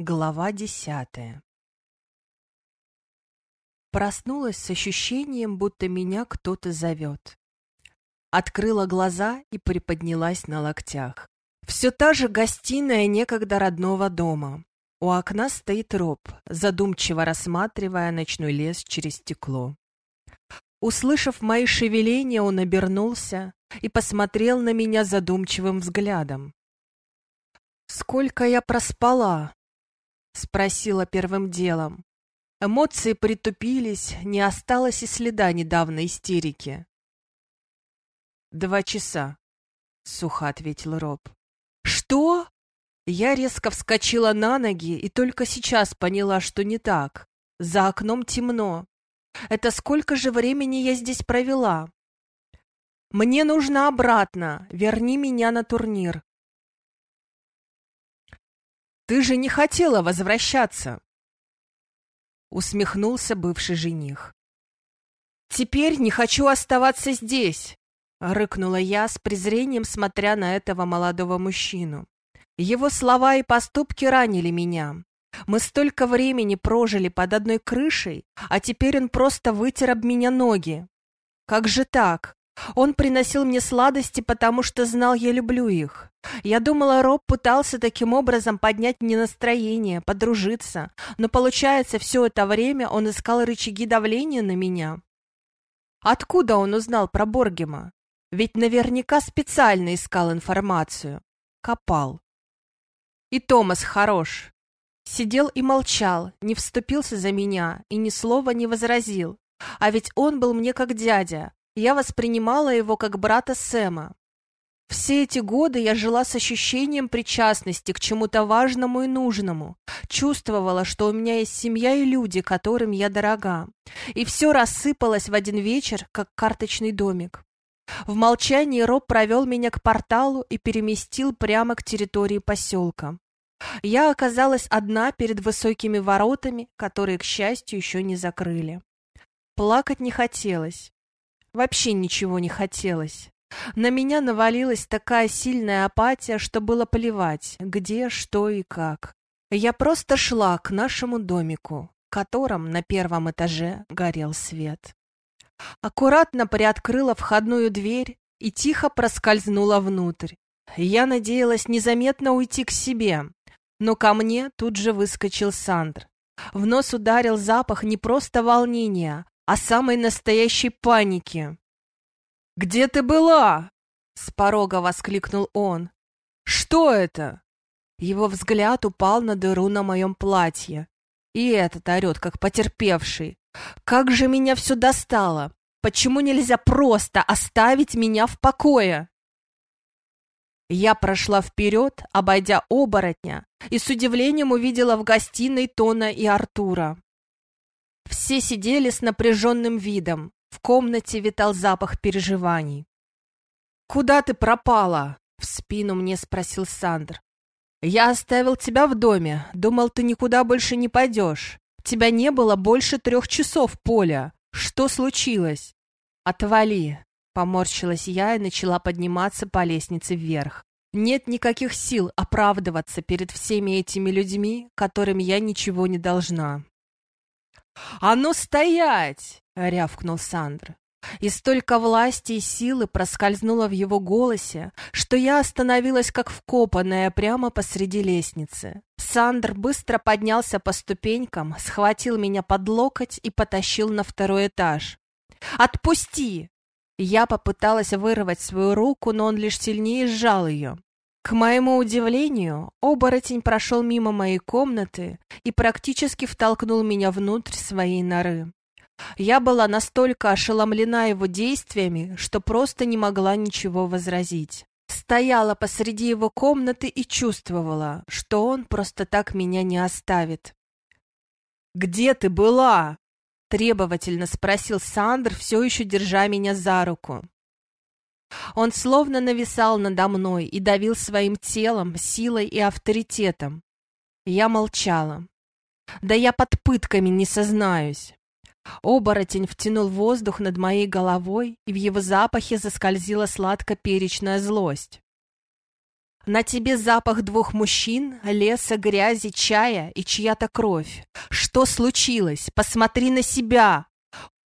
Глава десятая Проснулась с ощущением, будто меня кто-то зовет. Открыла глаза и приподнялась на локтях. Все та же гостиная некогда родного дома. У окна стоит Роб, задумчиво рассматривая ночной лес через стекло. Услышав мои шевеления, он обернулся и посмотрел на меня задумчивым взглядом. «Сколько я проспала?» — спросила первым делом. Эмоции притупились, не осталось и следа недавней истерики. «Два часа», — сухо ответил Роб. «Что?» Я резко вскочила на ноги и только сейчас поняла, что не так. За окном темно. Это сколько же времени я здесь провела? Мне нужно обратно. Верни меня на турнир. Ты же не хотела возвращаться. Усмехнулся бывший жених. Теперь не хочу оставаться здесь. Рыкнула я с презрением, смотря на этого молодого мужчину. Его слова и поступки ранили меня. Мы столько времени прожили под одной крышей, а теперь он просто вытер об меня ноги. Как же так? Он приносил мне сладости, потому что знал, я люблю их. Я думала, Роб пытался таким образом поднять мне настроение, подружиться, но получается, все это время он искал рычаги давления на меня. Откуда он узнал про Боргема? Ведь наверняка специально искал информацию. Копал. И Томас хорош. Сидел и молчал, не вступился за меня и ни слова не возразил. А ведь он был мне как дядя. Я воспринимала его как брата Сэма. Все эти годы я жила с ощущением причастности к чему-то важному и нужному, чувствовала, что у меня есть семья и люди, которым я дорога. И все рассыпалось в один вечер, как карточный домик. В молчании Роб провел меня к порталу и переместил прямо к территории поселка. Я оказалась одна перед высокими воротами, которые, к счастью, еще не закрыли. Плакать не хотелось. Вообще ничего не хотелось. На меня навалилась такая сильная апатия, что было плевать, где, что и как. Я просто шла к нашему домику, в котором на первом этаже горел свет. Аккуратно приоткрыла входную дверь и тихо проскользнула внутрь. Я надеялась незаметно уйти к себе, но ко мне тут же выскочил Сандр. В нос ударил запах не просто волнения, а самой настоящей паники. «Где ты была?» — с порога воскликнул он. «Что это?» Его взгляд упал на дыру на моем платье. И этот орет, как потерпевший. «Как же меня все достало! Почему нельзя просто оставить меня в покое?» Я прошла вперед, обойдя оборотня, и с удивлением увидела в гостиной Тона и Артура. Все сидели с напряженным видом, в комнате витал запах переживаний. «Куда ты пропала?» — в спину мне спросил Сандр. «Я оставил тебя в доме, думал, ты никуда больше не пойдешь. Тебя не было больше трех часов, Поля. Что случилось?» «Отвали!» — поморщилась я и начала подниматься по лестнице вверх. Нет никаких сил оправдываться перед всеми этими людьми, которым я ничего не должна. «А ну стоять!» — рявкнул Сандр. И столько власти и силы проскользнуло в его голосе, что я остановилась как вкопанная прямо посреди лестницы. Сандр быстро поднялся по ступенькам, схватил меня под локоть и потащил на второй этаж. «Отпусти!» Я попыталась вырвать свою руку, но он лишь сильнее сжал ее. К моему удивлению, оборотень прошел мимо моей комнаты и практически втолкнул меня внутрь своей норы. Я была настолько ошеломлена его действиями, что просто не могла ничего возразить. Стояла посреди его комнаты и чувствовала, что он просто так меня не оставит. «Где ты была?» Требовательно спросил Сандр, все еще держа меня за руку. Он словно нависал надо мной и давил своим телом, силой и авторитетом. Я молчала. Да я под пытками не сознаюсь. Оборотень втянул воздух над моей головой, и в его запахе заскользила сладко-перечная злость. На тебе запах двух мужчин, леса, грязи, чая и чья-то кровь. Что случилось? Посмотри на себя!»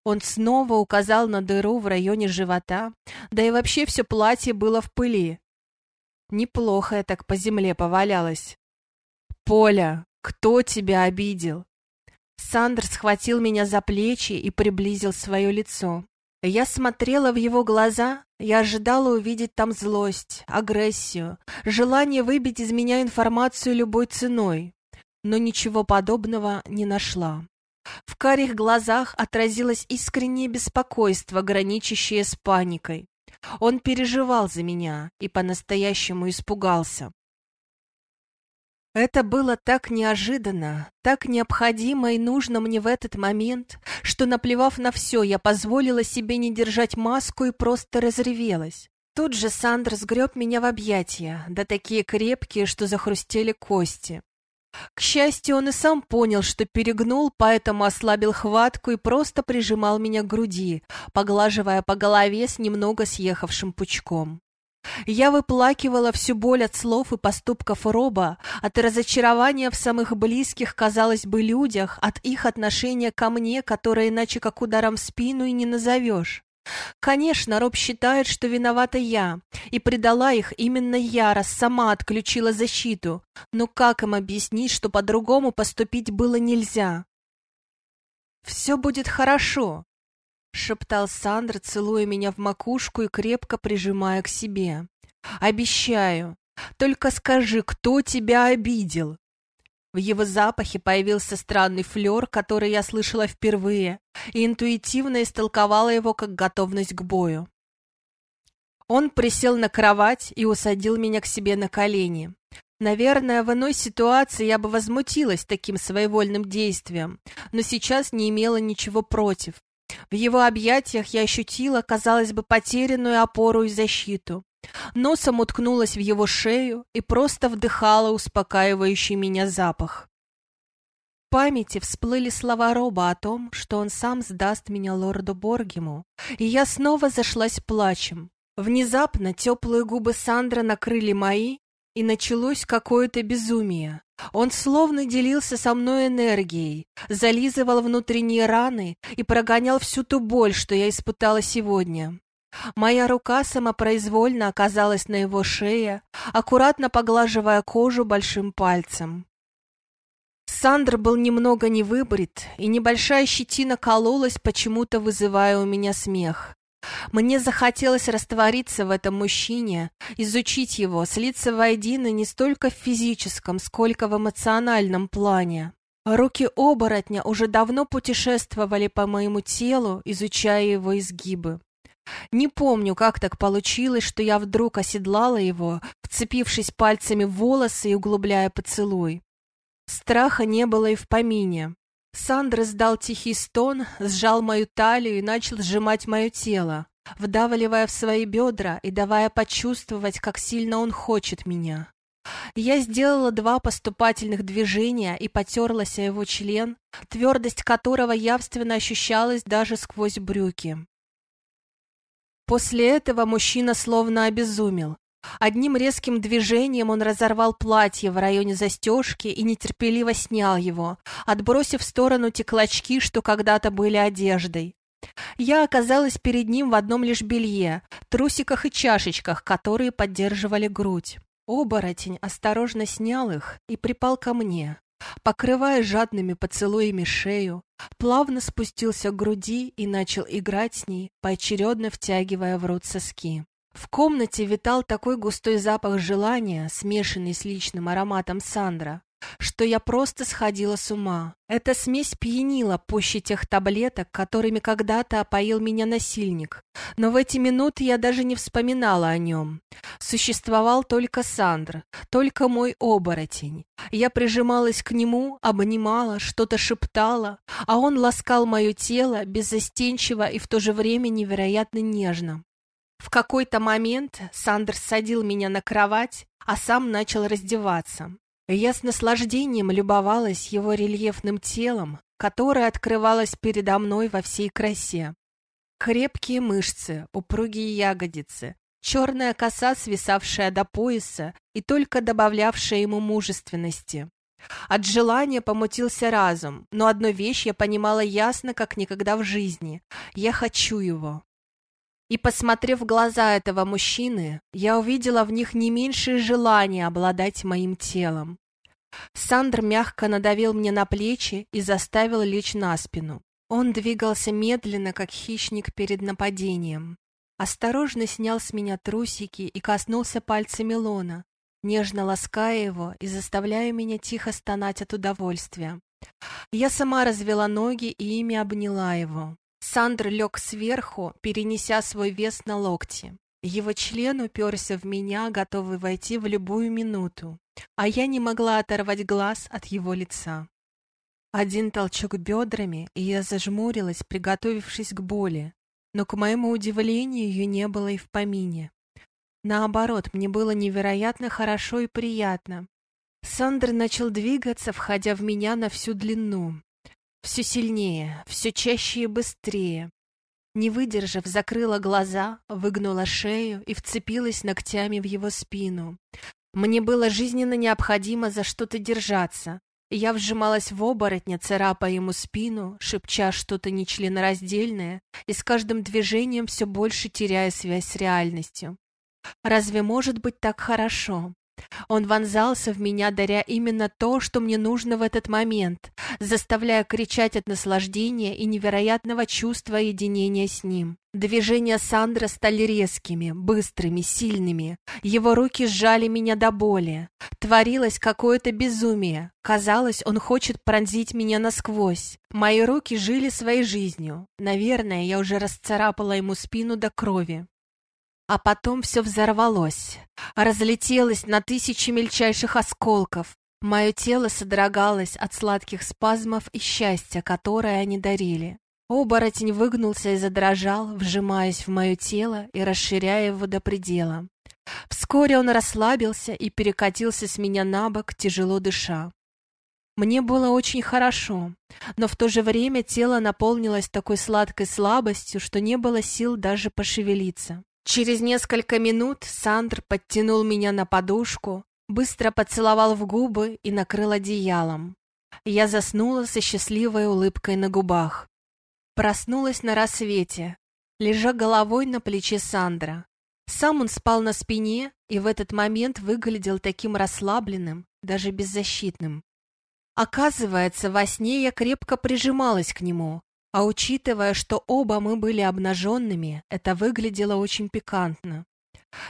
Он снова указал на дыру в районе живота, да и вообще все платье было в пыли. Неплохо я так по земле повалялась. «Поля, кто тебя обидел?» Сандр схватил меня за плечи и приблизил свое лицо. Я смотрела в его глаза, я ожидала увидеть там злость, агрессию, желание выбить из меня информацию любой ценой, но ничего подобного не нашла. В карих глазах отразилось искреннее беспокойство, граничащее с паникой. Он переживал за меня и по-настоящему испугался. Это было так неожиданно, так необходимо и нужно мне в этот момент, что, наплевав на все, я позволила себе не держать маску и просто разревелась. Тут же Сандр сгреб меня в объятия, да такие крепкие, что захрустели кости. К счастью, он и сам понял, что перегнул, поэтому ослабил хватку и просто прижимал меня к груди, поглаживая по голове с немного съехавшим пучком. Я выплакивала всю боль от слов и поступков Роба, от разочарования в самых близких, казалось бы, людях, от их отношения ко мне, которое иначе как ударом в спину и не назовешь. Конечно, Роб считает, что виновата я, и предала их именно я, раз сама отключила защиту, но как им объяснить, что по-другому поступить было нельзя? «Все будет хорошо», — шептал Сандра, целуя меня в макушку и крепко прижимая к себе. «Обещаю. Только скажи, кто тебя обидел?» В его запахе появился странный флер, который я слышала впервые, и интуитивно истолковала его как готовность к бою. Он присел на кровать и усадил меня к себе на колени. Наверное, в иной ситуации я бы возмутилась таким своевольным действием, но сейчас не имела ничего против. В его объятиях я ощутила, казалось бы, потерянную опору и защиту. Носом уткнулась в его шею и просто вдыхала успокаивающий меня запах. В памяти всплыли слова Роба о том, что он сам сдаст меня лорду Боргему, и я снова зашлась плачем. Внезапно теплые губы Сандра накрыли мои, и началось какое-то безумие. Он словно делился со мной энергией, зализывал внутренние раны и прогонял всю ту боль, что я испытала сегодня. Моя рука самопроизвольно оказалась на его шее, аккуратно поглаживая кожу большим пальцем. Сандр был немного невыбрит, и небольшая щетина кололась, почему-то вызывая у меня смех. Мне захотелось раствориться в этом мужчине, изучить его, слиться воедино не столько в физическом, сколько в эмоциональном плане. Руки оборотня уже давно путешествовали по моему телу, изучая его изгибы. Не помню, как так получилось, что я вдруг оседлала его, вцепившись пальцами в волосы и углубляя поцелуй. Страха не было и в помине. Сандра сдал тихий стон, сжал мою талию и начал сжимать мое тело, вдавливая в свои бедра и давая почувствовать, как сильно он хочет меня. Я сделала два поступательных движения и потерлась о его член, твердость которого явственно ощущалась даже сквозь брюки. После этого мужчина словно обезумел. Одним резким движением он разорвал платье в районе застежки и нетерпеливо снял его, отбросив в сторону те клочки, что когда-то были одеждой. Я оказалась перед ним в одном лишь белье, трусиках и чашечках, которые поддерживали грудь. Оборотень осторожно снял их и припал ко мне, покрывая жадными поцелуями шею, плавно спустился к груди и начал играть с ней, поочередно втягивая в рот соски. В комнате витал такой густой запах желания, смешанный с личным ароматом Сандра, что я просто сходила с ума. Эта смесь пьянила пуще тех таблеток, которыми когда-то опоил меня насильник. Но в эти минуты я даже не вспоминала о нем. Существовал только Сандр, только мой оборотень. Я прижималась к нему, обнимала, что-то шептала, а он ласкал мое тело беззастенчиво и в то же время невероятно нежно. В какой-то момент Сандер садил меня на кровать, а сам начал раздеваться. Я с наслаждением любовалась его рельефным телом, которое открывалось передо мной во всей красе. Крепкие мышцы, упругие ягодицы, черная коса, свисавшая до пояса и только добавлявшая ему мужественности. От желания помутился разум, но одну вещь я понимала ясно, как никогда в жизни. Я хочу его. И, посмотрев в глаза этого мужчины, я увидела в них не меньшее желание обладать моим телом. Сандр мягко надавил мне на плечи и заставил лечь на спину. Он двигался медленно, как хищник перед нападением. Осторожно снял с меня трусики и коснулся пальцами лона, нежно лаская его и заставляя меня тихо стонать от удовольствия. Я сама развела ноги и ими обняла его. Сандр лег сверху, перенеся свой вес на локти. Его член уперся в меня, готовый войти в любую минуту, а я не могла оторвать глаз от его лица. Один толчок бедрами, и я зажмурилась, приготовившись к боли, но, к моему удивлению, ее не было и в помине. Наоборот, мне было невероятно хорошо и приятно. Сандер начал двигаться, входя в меня на всю длину. Все сильнее, все чаще и быстрее. Не выдержав, закрыла глаза, выгнула шею и вцепилась ногтями в его спину. Мне было жизненно необходимо за что-то держаться. Я вжималась в оборотня, царапая ему спину, шепча что-то нечленораздельное и с каждым движением все больше теряя связь с реальностью. Разве может быть так хорошо? Он вонзался в меня, даря именно то, что мне нужно в этот момент, заставляя кричать от наслаждения и невероятного чувства единения с ним. Движения Сандра стали резкими, быстрыми, сильными. Его руки сжали меня до боли. Творилось какое-то безумие. Казалось, он хочет пронзить меня насквозь. Мои руки жили своей жизнью. Наверное, я уже расцарапала ему спину до крови. А потом все взорвалось, разлетелось на тысячи мельчайших осколков. Мое тело содрогалось от сладких спазмов и счастья, которое они дарили. Оборотень выгнулся и задрожал, вжимаясь в мое тело и расширяя его до предела. Вскоре он расслабился и перекатился с меня на бок, тяжело дыша. Мне было очень хорошо, но в то же время тело наполнилось такой сладкой слабостью, что не было сил даже пошевелиться. Через несколько минут Сандр подтянул меня на подушку, быстро поцеловал в губы и накрыл одеялом. Я заснула со счастливой улыбкой на губах. Проснулась на рассвете, лежа головой на плече Сандра. Сам он спал на спине и в этот момент выглядел таким расслабленным, даже беззащитным. Оказывается, во сне я крепко прижималась к нему, а учитывая, что оба мы были обнаженными, это выглядело очень пикантно.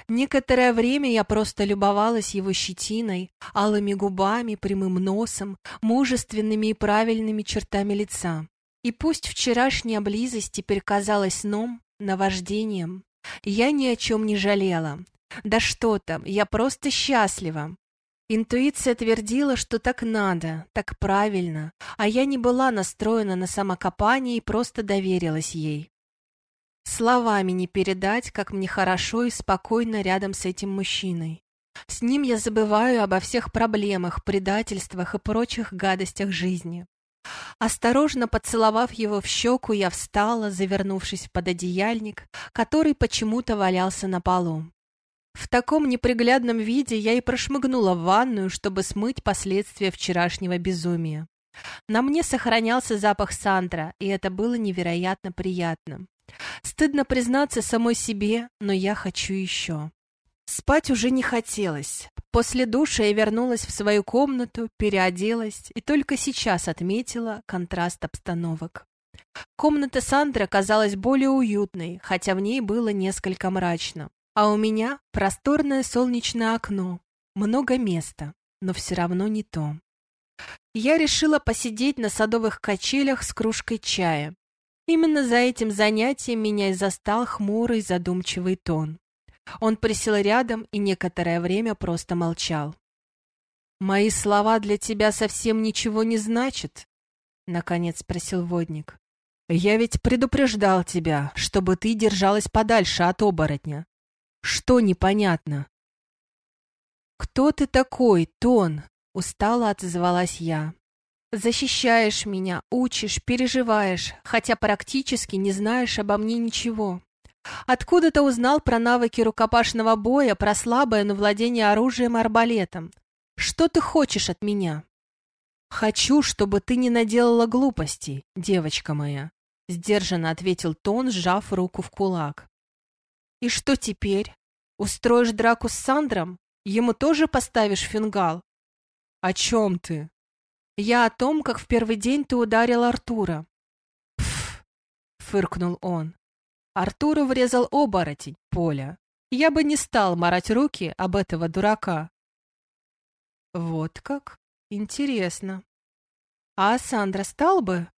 Некоторое время я просто любовалась его щетиной, алыми губами, прямым носом, мужественными и правильными чертами лица. И пусть вчерашняя близость теперь казалась сном, наваждением, я ни о чем не жалела. Да что там, я просто счастлива. Интуиция твердила, что так надо, так правильно, а я не была настроена на самокопание и просто доверилась ей. Словами не передать, как мне хорошо и спокойно рядом с этим мужчиной. С ним я забываю обо всех проблемах, предательствах и прочих гадостях жизни. Осторожно поцеловав его в щеку, я встала, завернувшись в пододеяльник, который почему-то валялся на полу. В таком неприглядном виде я и прошмыгнула в ванную, чтобы смыть последствия вчерашнего безумия. На мне сохранялся запах Сандра, и это было невероятно приятно. Стыдно признаться самой себе, но я хочу еще. Спать уже не хотелось. После душа я вернулась в свою комнату, переоделась и только сейчас отметила контраст обстановок. Комната Сандры казалась более уютной, хотя в ней было несколько мрачно. А у меня просторное солнечное окно, много места, но все равно не то. Я решила посидеть на садовых качелях с кружкой чая. Именно за этим занятием меня и застал хмурый задумчивый тон. Он присел рядом и некоторое время просто молчал. «Мои слова для тебя совсем ничего не значат?» — наконец спросил водник. «Я ведь предупреждал тебя, чтобы ты держалась подальше от оборотня. Что непонятно? «Кто ты такой, Тон?» — устало отозвалась я. «Защищаешь меня, учишь, переживаешь, хотя практически не знаешь обо мне ничего. Откуда ты узнал про навыки рукопашного боя, про слабое, но владение оружием и арбалетом? Что ты хочешь от меня? Хочу, чтобы ты не наделала глупостей, девочка моя, сдержанно ответил Тон, сжав руку в кулак. И что теперь? Устроишь драку с Сандром? Ему тоже поставишь фингал? О чем ты? Я о том, как в первый день ты ударил Артура. Пф, фыркнул он. Артуру врезал оборотень, Поля. Я бы не стал марать руки об этого дурака. Вот как? Интересно. А Сандра стал бы?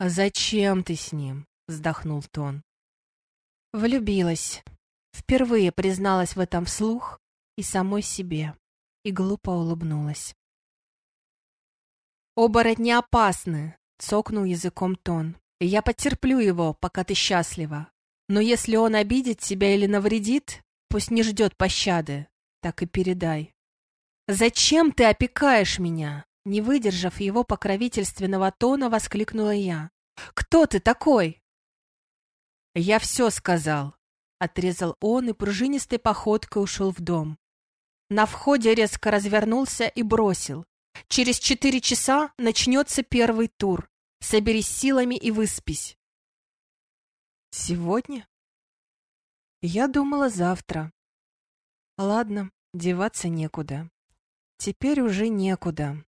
Зачем ты с ним? Вздохнул Тон. Влюбилась. Впервые призналась в этом вслух и самой себе. И глупо улыбнулась. «Оборотни опасны!» — цокнул языком Тон. «Я потерплю его, пока ты счастлива. Но если он обидит тебя или навредит, пусть не ждет пощады. Так и передай. «Зачем ты опекаешь меня?» Не выдержав его покровительственного тона, воскликнула я. «Кто ты такой?» «Я все сказал», — отрезал он и пружинистой походкой ушел в дом. На входе резко развернулся и бросил. «Через четыре часа начнется первый тур. Соберись силами и выспись. Сегодня? Я думала завтра. Ладно, деваться некуда. Теперь уже некуда.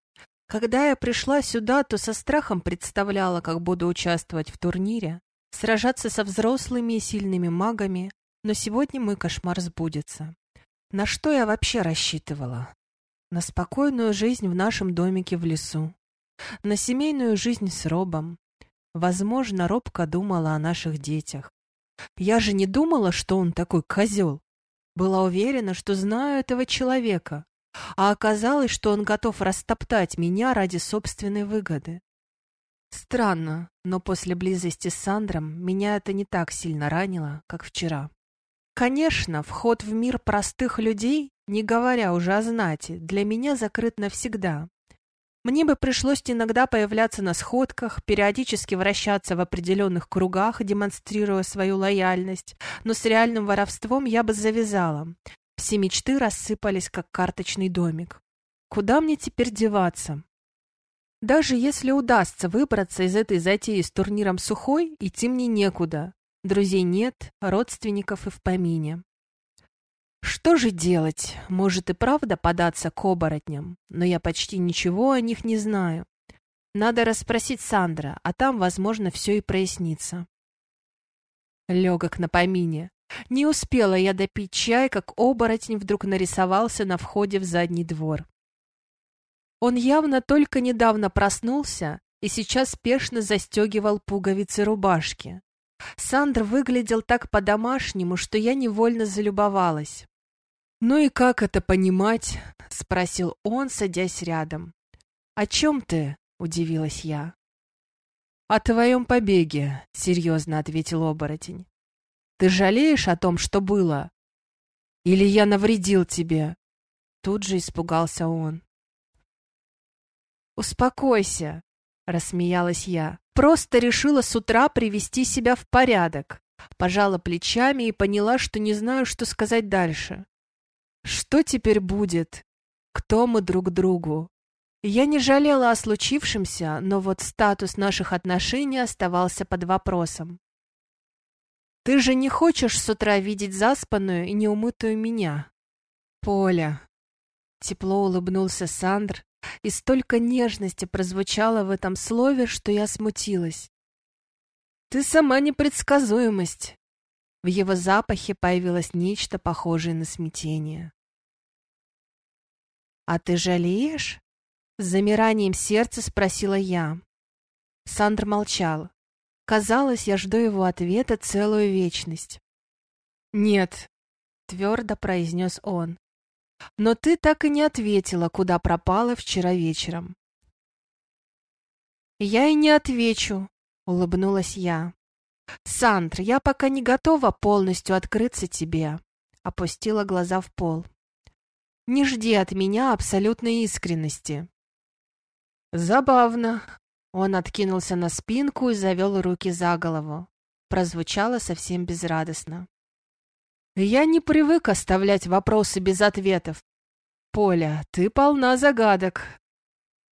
Когда я пришла сюда, то со страхом представляла, как буду участвовать в турнире, сражаться со взрослыми и сильными магами, но сегодня мой кошмар сбудется. На что я вообще рассчитывала? На спокойную жизнь в нашем домике в лесу, на семейную жизнь с Робом, Возможно, робко думала о наших детях. Я же не думала, что он такой козел. Была уверена, что знаю этого человека, а оказалось, что он готов растоптать меня ради собственной выгоды. Странно, но после близости с Сандром меня это не так сильно ранило, как вчера. Конечно, вход в мир простых людей, не говоря уже о знати, для меня закрыт навсегда. Мне бы пришлось иногда появляться на сходках, периодически вращаться в определенных кругах, демонстрируя свою лояльность, но с реальным воровством я бы завязала. Все мечты рассыпались, как карточный домик. Куда мне теперь деваться? Даже если удастся выбраться из этой затеи с турниром сухой, идти мне некуда. Друзей нет, родственников и в помине. Что же делать? Может и правда податься к оборотням, но я почти ничего о них не знаю. Надо расспросить Сандра, а там, возможно, все и прояснится. Легок на помине. Не успела я допить чай, как оборотень вдруг нарисовался на входе в задний двор. Он явно только недавно проснулся и сейчас спешно застегивал пуговицы рубашки. Сандр выглядел так по-домашнему, что я невольно залюбовалась. «Ну и как это понимать?» — спросил он, садясь рядом. «О чем ты?» — удивилась я. «О твоем побеге», — серьезно ответил оборотень. «Ты жалеешь о том, что было? Или я навредил тебе?» Тут же испугался он. «Успокойся», — рассмеялась я. Просто решила с утра привести себя в порядок. Пожала плечами и поняла, что не знаю, что сказать дальше. Что теперь будет? Кто мы друг другу? Я не жалела о случившемся, но вот статус наших отношений оставался под вопросом. Ты же не хочешь с утра видеть заспанную и неумытую меня? Поля. Тепло улыбнулся Сандр, и столько нежности прозвучало в этом слове, что я смутилась. «Ты сама непредсказуемость!» В его запахе появилось нечто похожее на смятение. «А ты жалеешь?» С замиранием сердца спросила я. Сандр молчал. Казалось, я жду его ответа целую вечность. «Нет», — твердо произнес он. Но ты так и не ответила, куда пропала вчера вечером. Я и не отвечу, улыбнулась я. Сандр, я пока не готова полностью открыться тебе, опустила глаза в пол. Не жди от меня абсолютной искренности. Забавно. Он откинулся на спинку и завел руки за голову. Прозвучало совсем безрадостно. Я не привык оставлять вопросы без ответов. Поля, ты полна загадок.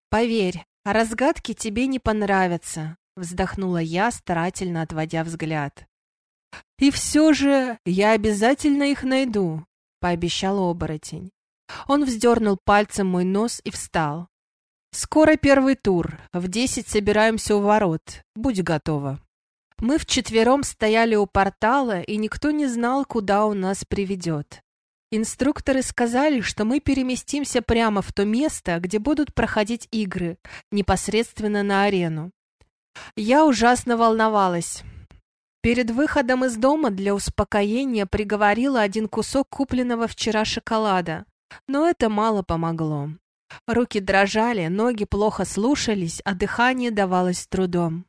Поверь, разгадки тебе не понравятся, вздохнула я, старательно отводя взгляд. И все же я обязательно их найду, пообещал оборотень. Он вздернул пальцем мой нос и встал. «Скоро первый тур. В десять собираемся у ворот. Будь готова». Мы вчетвером стояли у портала, и никто не знал, куда он нас приведет. Инструкторы сказали, что мы переместимся прямо в то место, где будут проходить игры, непосредственно на арену. Я ужасно волновалась. Перед выходом из дома для успокоения приговорила один кусок купленного вчера шоколада, но это мало помогло. Руки дрожали, ноги плохо слушались, а дыхание давалось трудом.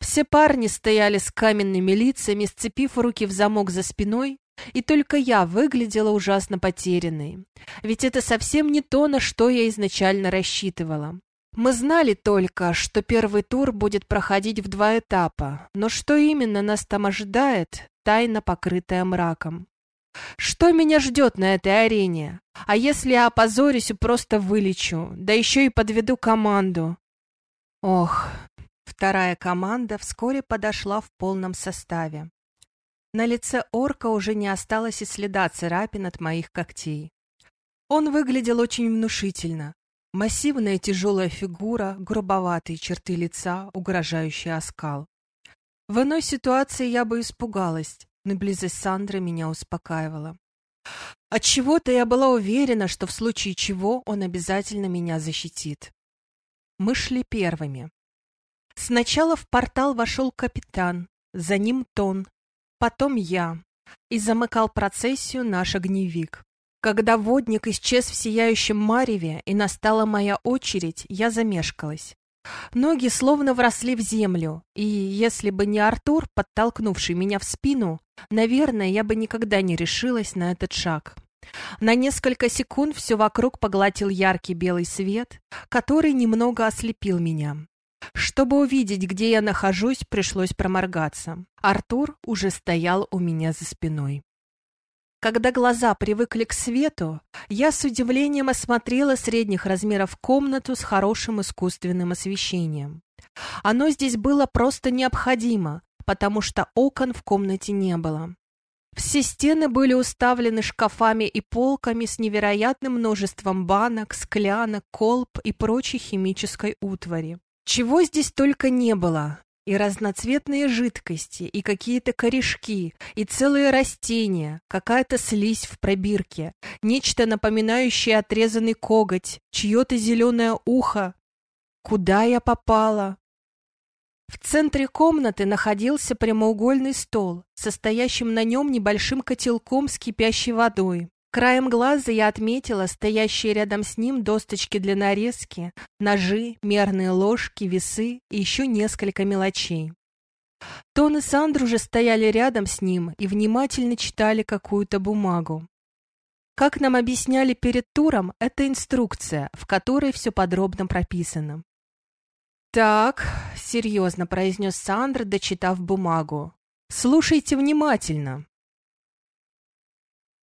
Все парни стояли с каменными лицами, сцепив руки в замок за спиной, и только я выглядела ужасно потерянной. Ведь это совсем не то, на что я изначально рассчитывала. Мы знали только, что первый тур будет проходить в два этапа, но что именно нас там ожидает, тайна покрытая мраком. Что меня ждет на этой арене? А если я опозорюсь и просто вылечу, да еще и подведу команду? Ох, вторая команда вскоре подошла в полном составе. На лице орка уже не осталось и следа царапин от моих когтей. Он выглядел очень внушительно. Массивная тяжелая фигура, грубоватые черты лица, угрожающий оскал. В иной ситуации я бы испугалась, но близость Сандры меня успокаивала. Отчего-то я была уверена, что в случае чего он обязательно меня защитит. Мы шли первыми. Сначала в портал вошел капитан, за ним Тон, потом я, и замыкал процессию наш огневик. Когда водник исчез в сияющем мареве и настала моя очередь, я замешкалась. Ноги словно вросли в землю, и если бы не Артур, подтолкнувший меня в спину, наверное, я бы никогда не решилась на этот шаг. На несколько секунд все вокруг поглотил яркий белый свет, который немного ослепил меня. Чтобы увидеть, где я нахожусь, пришлось проморгаться. Артур уже стоял у меня за спиной. Когда глаза привыкли к свету, я с удивлением осмотрела средних размеров комнату с хорошим искусственным освещением. Оно здесь было просто необходимо, потому что окон в комнате не было. Все стены были уставлены шкафами и полками с невероятным множеством банок, склянок, колб и прочей химической утвари. Чего здесь только не было и разноцветные жидкости, и какие-то корешки, и целые растения, какая-то слизь в пробирке, нечто напоминающее отрезанный коготь, чье-то зеленое ухо. Куда я попала? В центре комнаты находился прямоугольный стол, состоящим на нем небольшим котелком с кипящей водой. Краем глаза я отметила стоящие рядом с ним досточки для нарезки, ножи, мерные ложки, весы и еще несколько мелочей. Тон и Сандр уже стояли рядом с ним и внимательно читали какую-то бумагу. Как нам объясняли перед туром, это инструкция, в которой все подробно прописано. «Так», — серьезно произнес Сандр, дочитав бумагу, — «слушайте внимательно.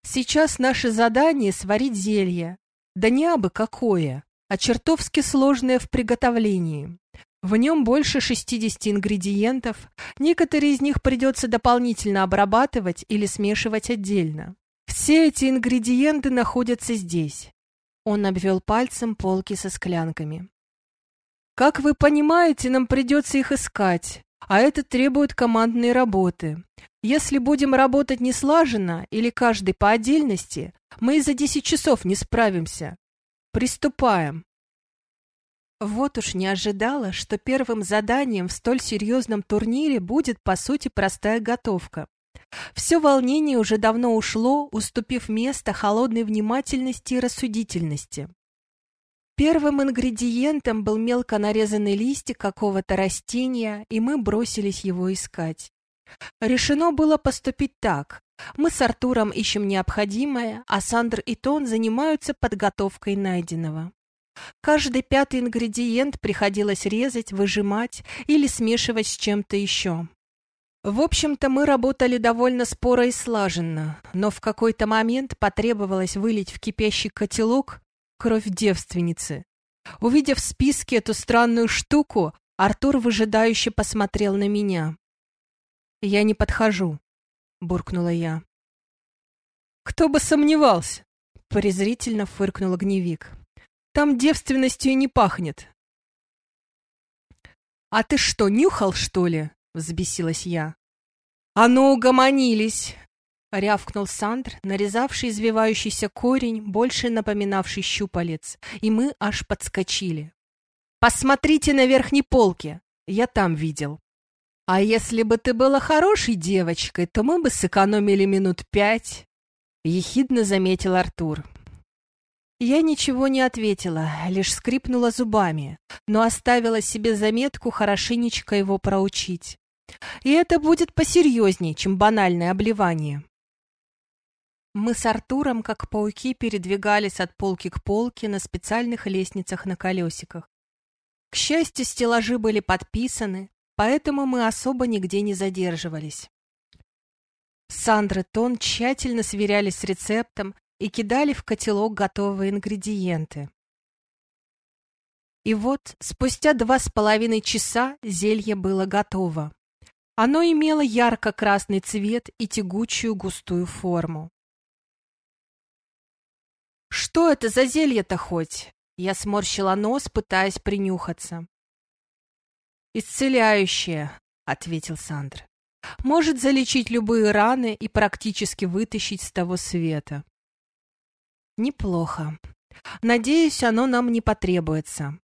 Сейчас наше задание — сварить зелье. Да не абы какое, а чертовски сложное в приготовлении. В нем больше 60 ингредиентов, некоторые из них придется дополнительно обрабатывать или смешивать отдельно. Все эти ингредиенты находятся здесь. Он обвел пальцем полки со склянками. Как вы понимаете, нам придется их искать, а это требует командной работы. Если будем работать не слаженно или каждый по отдельности, мы и за 10 часов не справимся. Приступаем. Вот уж не ожидала, что первым заданием в столь серьезном турнире будет, по сути, простая готовка. Все волнение уже давно ушло, уступив место холодной внимательности и рассудительности. Первым ингредиентом был мелко нарезанный листик какого-то растения, и мы бросились его искать. Решено было поступить так. Мы с Артуром ищем необходимое, а Сандр и Тон занимаются подготовкой найденного. Каждый пятый ингредиент приходилось резать, выжимать или смешивать с чем-то еще. В общем-то, мы работали довольно споро и слаженно, но в какой-то момент потребовалось вылить в кипящий котелок кровь девственницы. Увидев в списке эту странную штуку, Артур выжидающе посмотрел на меня. «Я не подхожу», — буркнула я. «Кто бы сомневался!» — презрительно фыркнул огневик. «Там девственностью не пахнет». «А ты что, нюхал, что ли?» — взбесилась я. «А ну, угомонились!» — рявкнул Сандр, нарезавший извивающийся корень, больше напоминавший щупалец, и мы аж подскочили. «Посмотрите на верхней полке! Я там видел!» «А если бы ты была хорошей девочкой, то мы бы сэкономили минут пять», — ехидно заметил Артур. Я ничего не ответила, лишь скрипнула зубами, но оставила себе заметку хорошенечко его проучить. И это будет посерьезнее, чем банальное обливание. Мы с Артуром, как пауки, передвигались от полки к полке на специальных лестницах на колесиках. К счастью, стеллажи были подписаны, поэтому мы особо нигде не задерживались. Сандра и Тон тщательно сверялись с рецептом и кидали в котелок готовые ингредиенты. И вот, спустя два с половиной часа зелье было готово. Оно имело ярко-красный цвет и тягучую густую форму. «Что это за зелье-то хоть?» Я сморщила нос, пытаясь принюхаться. «Исцеляющее», — ответил Сандр. «Может залечить любые раны и практически вытащить с того света». «Неплохо. Надеюсь, оно нам не потребуется.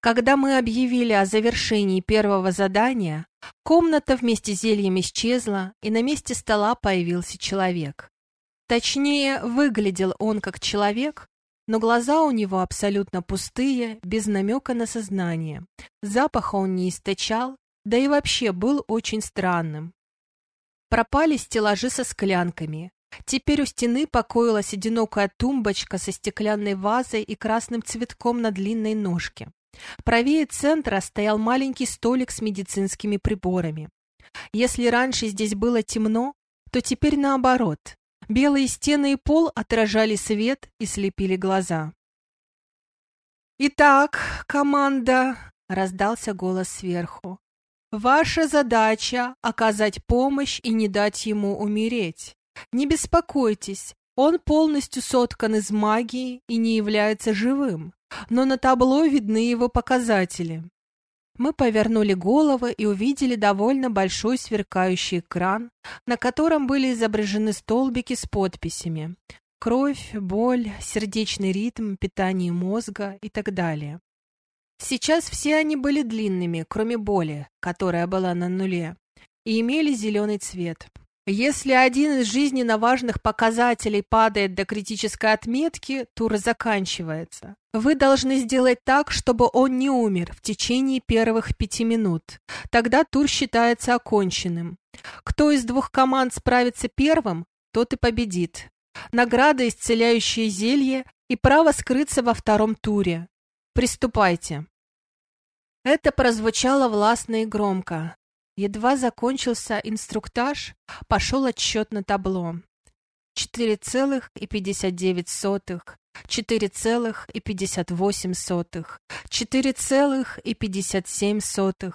Когда мы объявили о завершении первого задания, комната вместе с зельем исчезла, и на месте стола появился человек. Точнее, выглядел он как человек, но глаза у него абсолютно пустые, без намека на сознание. Запаха он не источал, да и вообще был очень странным. Пропали стеллажи со склянками. Теперь у стены покоилась одинокая тумбочка со стеклянной вазой и красным цветком на длинной ножке. Правее центра стоял маленький столик с медицинскими приборами. Если раньше здесь было темно, то теперь наоборот. Белые стены и пол отражали свет и слепили глаза. «Итак, команда!» — раздался голос сверху. «Ваша задача — оказать помощь и не дать ему умереть. Не беспокойтесь, он полностью соткан из магии и не является живым но на табло видны его показатели. Мы повернули головы и увидели довольно большой сверкающий экран, на котором были изображены столбики с подписями «Кровь», «Боль», «Сердечный ритм», «Питание мозга» и так далее. Сейчас все они были длинными, кроме боли, которая была на нуле, и имели зеленый цвет. Если один из жизненно важных показателей падает до критической отметки, тур заканчивается. Вы должны сделать так, чтобы он не умер в течение первых пяти минут. Тогда тур считается оконченным. Кто из двух команд справится первым, тот и победит. Награда исцеляющее зелье и право скрыться во втором туре. Приступайте. Это прозвучало властно и громко. Едва закончился инструктаж, пошел отсчет на табло. 4,59, 4,58, 4,57.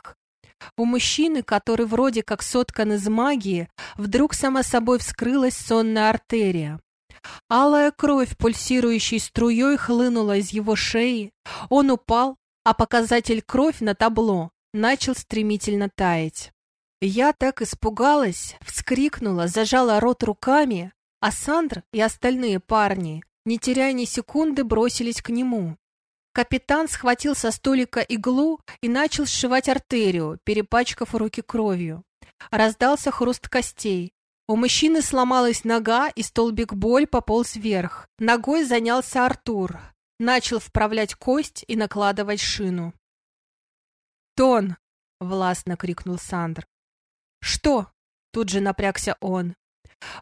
У мужчины, который вроде как соткан из магии, вдруг сама собой вскрылась сонная артерия. Алая кровь, пульсирующей струей, хлынула из его шеи. Он упал, а показатель кровь на табло начал стремительно таять. Я так испугалась, вскрикнула, зажала рот руками, а Сандр и остальные парни, не теряя ни секунды, бросились к нему. Капитан схватил со столика иглу и начал сшивать артерию, перепачкав руки кровью. Раздался хруст костей. У мужчины сломалась нога, и столбик боль пополз вверх. Ногой занялся Артур. Начал вправлять кость и накладывать шину. «Тон!» — властно крикнул Сандр. «Что?» — тут же напрягся он.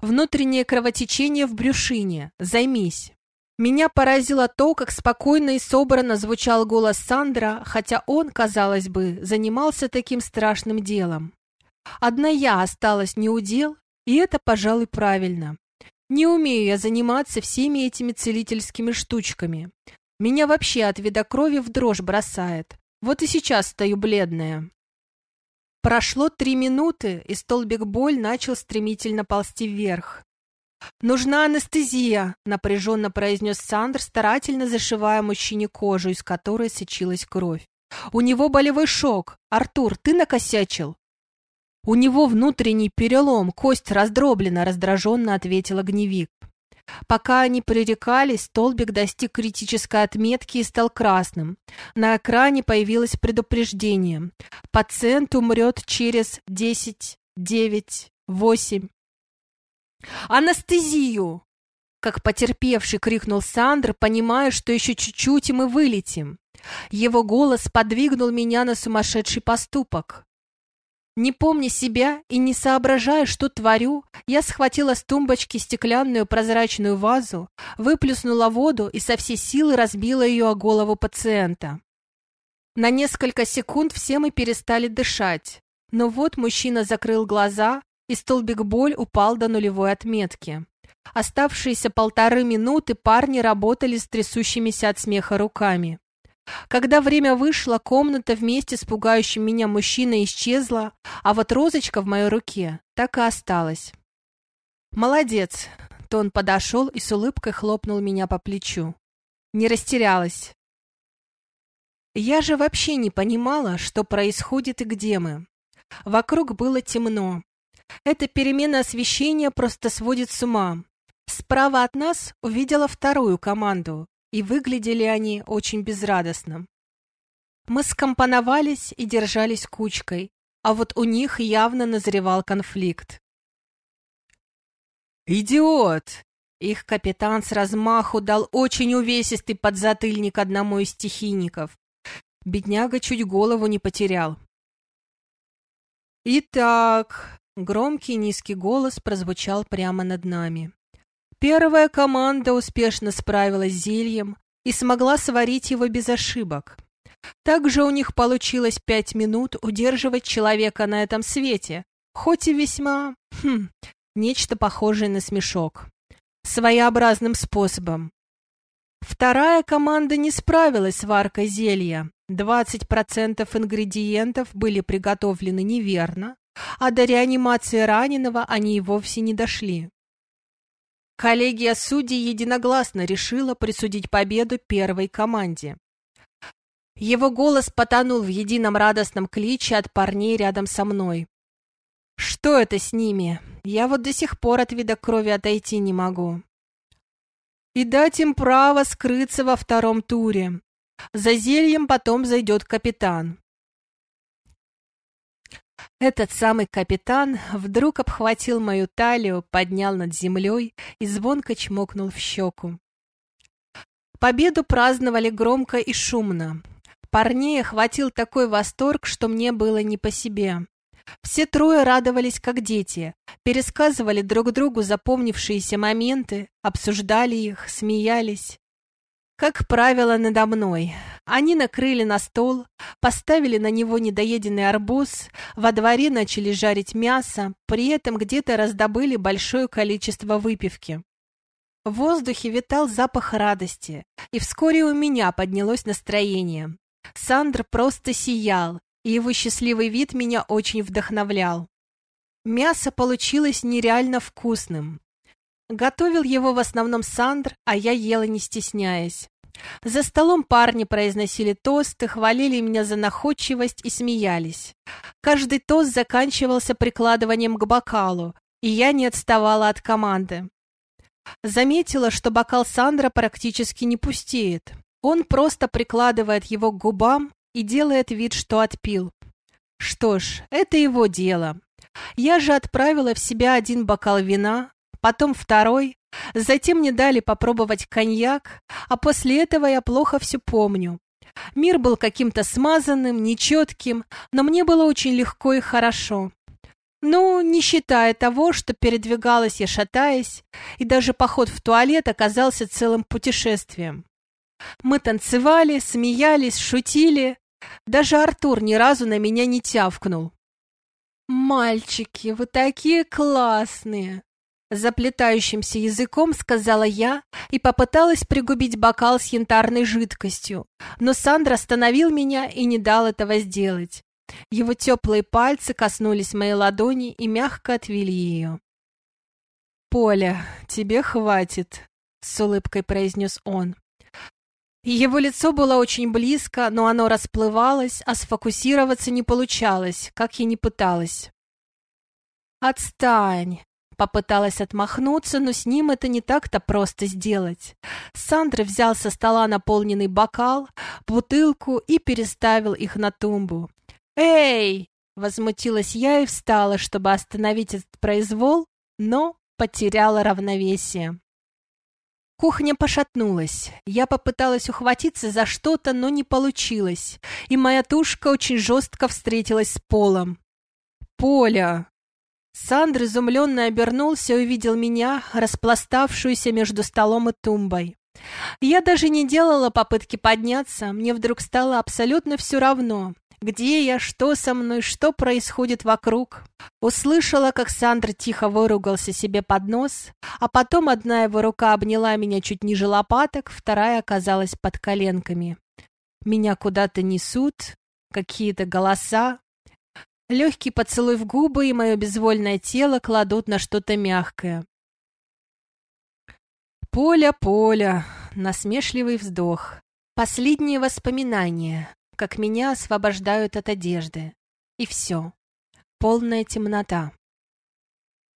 «Внутреннее кровотечение в брюшине. Займись». Меня поразило то, как спокойно и собрано звучал голос Сандра, хотя он, казалось бы, занимался таким страшным делом. Одна я осталась неудел, и это, пожалуй, правильно. Не умею я заниматься всеми этими целительскими штучками. Меня вообще от вида крови в дрожь бросает. Вот и сейчас стою бледная. Прошло три минуты, и столбик боль начал стремительно ползти вверх. «Нужна анестезия», — напряженно произнес Сандр, старательно зашивая мужчине кожу, из которой сочилась кровь. «У него болевой шок. Артур, ты накосячил?» «У него внутренний перелом, кость раздроблена», — раздраженно ответила гневик. Пока они пререкались, столбик достиг критической отметки и стал красным. На экране появилось предупреждение. Пациент умрет через 10, 9, 8. «Анестезию!» Как потерпевший крикнул Сандр, понимая, что еще чуть-чуть и мы вылетим. Его голос подвигнул меня на сумасшедший поступок. Не помня себя и не соображая, что творю, я схватила с тумбочки стеклянную прозрачную вазу, выплюснула воду и со всей силы разбила ее о голову пациента. На несколько секунд все мы перестали дышать, но вот мужчина закрыл глаза, и столбик боль упал до нулевой отметки. Оставшиеся полторы минуты парни работали с трясущимися от смеха руками. Когда время вышло, комната вместе с пугающим меня мужчиной исчезла, а вот розочка в моей руке так и осталась. «Молодец!» — Тон подошел и с улыбкой хлопнул меня по плечу. Не растерялась. Я же вообще не понимала, что происходит и где мы. Вокруг было темно. Эта перемена освещения просто сводит с ума. Справа от нас увидела вторую команду, и выглядели они очень безрадостно. Мы скомпоновались и держались кучкой, а вот у них явно назревал конфликт. «Идиот!» Их капитан с размаху дал очень увесистый подзатыльник одному из стихийников. Бедняга чуть голову не потерял. «Итак...» — громкий низкий голос прозвучал прямо над нами. Первая команда успешно справилась с зельем и смогла сварить его без ошибок. Также у них получилось пять минут удерживать человека на этом свете, хоть и весьма... Хм, нечто похожее на смешок. Своеобразным способом. Вторая команда не справилась с варкой зелья. 20% ингредиентов были приготовлены неверно, а до реанимации раненого они и вовсе не дошли. Коллегия судей единогласно решила присудить победу первой команде. Его голос потонул в едином радостном кличе от парней рядом со мной. «Что это с ними? Я вот до сих пор от вида крови отойти не могу». «И дать им право скрыться во втором туре. За зельем потом зайдет капитан. Этот самый капитан вдруг обхватил мою талию, поднял над землей и звонко чмокнул в щеку. Победу праздновали громко и шумно. Парней охватил такой восторг, что мне было не по себе. Все трое радовались как дети, пересказывали друг другу запомнившиеся моменты, обсуждали их, смеялись. Как правило, надо мной. Они накрыли на стол, поставили на него недоеденный арбуз, во дворе начали жарить мясо, при этом где-то раздобыли большое количество выпивки. В воздухе витал запах радости, и вскоре у меня поднялось настроение. Сандр просто сиял, и его счастливый вид меня очень вдохновлял. Мясо получилось нереально вкусным. Готовил его в основном Сандр, а я ела не стесняясь. За столом парни произносили тосты, хвалили меня за находчивость и смеялись. Каждый тост заканчивался прикладыванием к бокалу, и я не отставала от команды. Заметила, что бокал Сандра практически не пустеет. Он просто прикладывает его к губам и делает вид, что отпил. Что ж, это его дело. Я же отправила в себя один бокал вина, потом второй, затем мне дали попробовать коньяк, а после этого я плохо все помню. Мир был каким-то смазанным, нечетким, но мне было очень легко и хорошо. Ну, не считая того, что передвигалась я шатаясь, и даже поход в туалет оказался целым путешествием. Мы танцевали, смеялись, шутили. Даже Артур ни разу на меня не тявкнул. «Мальчики, вы такие классные!» Заплетающимся языком сказала я и попыталась пригубить бокал с янтарной жидкостью, но Сандра остановил меня и не дал этого сделать. Его теплые пальцы коснулись моей ладони и мягко отвели ее. «Поля, тебе хватит», — с улыбкой произнес он. Его лицо было очень близко, но оно расплывалось, а сфокусироваться не получалось, как я ни пыталась. «Отстань!» Попыталась отмахнуться, но с ним это не так-то просто сделать. Сандра взял со стола наполненный бокал, бутылку и переставил их на тумбу. «Эй!» — возмутилась я и встала, чтобы остановить этот произвол, но потеряла равновесие. Кухня пошатнулась. Я попыталась ухватиться за что-то, но не получилось, и моя тушка очень жестко встретилась с полом. «Поля!» Сандр изумленно обернулся и увидел меня, распластавшуюся между столом и тумбой. Я даже не делала попытки подняться, мне вдруг стало абсолютно все равно. Где я, что со мной, что происходит вокруг? Услышала, как Сандр тихо выругался себе под нос, а потом одна его рука обняла меня чуть ниже лопаток, вторая оказалась под коленками. Меня куда-то несут, какие-то голоса. Легкий поцелуй в губы и мое безвольное тело кладут на что-то мягкое. Поля, Поля, насмешливый вздох. Последние воспоминания как меня освобождают от одежды. И все. Полная темнота.